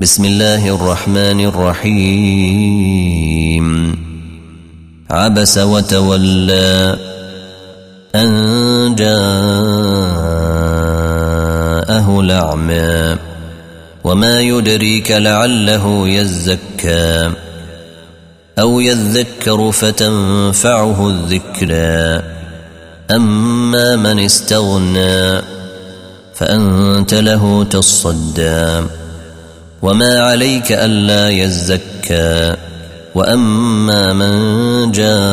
بسم الله الرحمن الرحيم. عبس وتولى أن جاءه الأعمى وما يدريك لعله يزكى أو يذكر فتنفعه الذكرى. أما من استغنى فأنت له تصدى. وما عليك ألا يزكى وأما من جاءك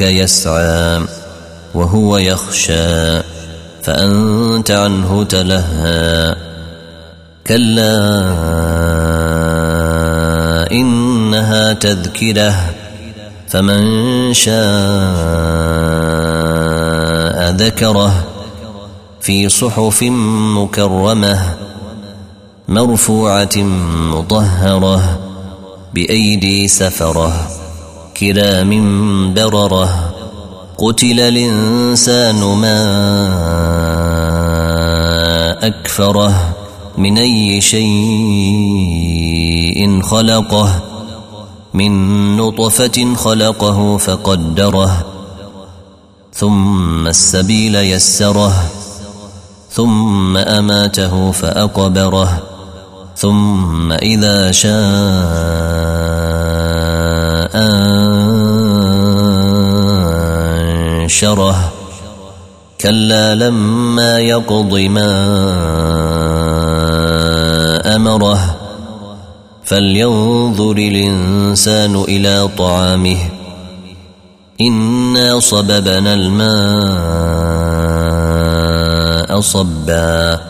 يسعى وهو يخشى فأنت عنه تلهى كلا إنها تذكره فمن شاء ذكره في صحف مكرمه مرفوعة مطهرة بأيدي سفرة كرام بررة قتل الإنسان ما أكفره من أي شيء خلقه من نطفة خلقه فقدره ثم السبيل يسره ثم أماته فأقبره. ثم إذا شاء أنشره. كلا لما يقض ما أمره فلينظر الإنسان إلى طعامه. إنا صببنا الماء صبا.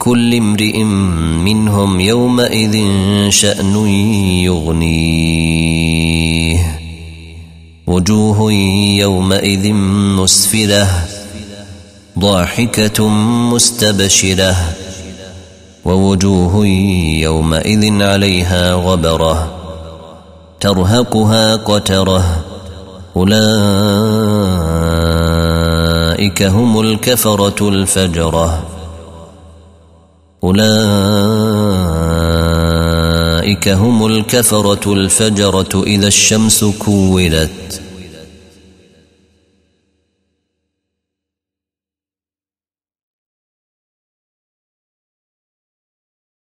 لكل امرئ منهم يومئذ شأن يغنيه. وجوه يومئذ مسفرة ضاحكة مستبشرة. ووجوه يومئذ عليها غبرة ترهقها قترة. أولئك هم الكفرة الفجرة. أولئك هم الكفرة الفجرة إذا الشمس كورت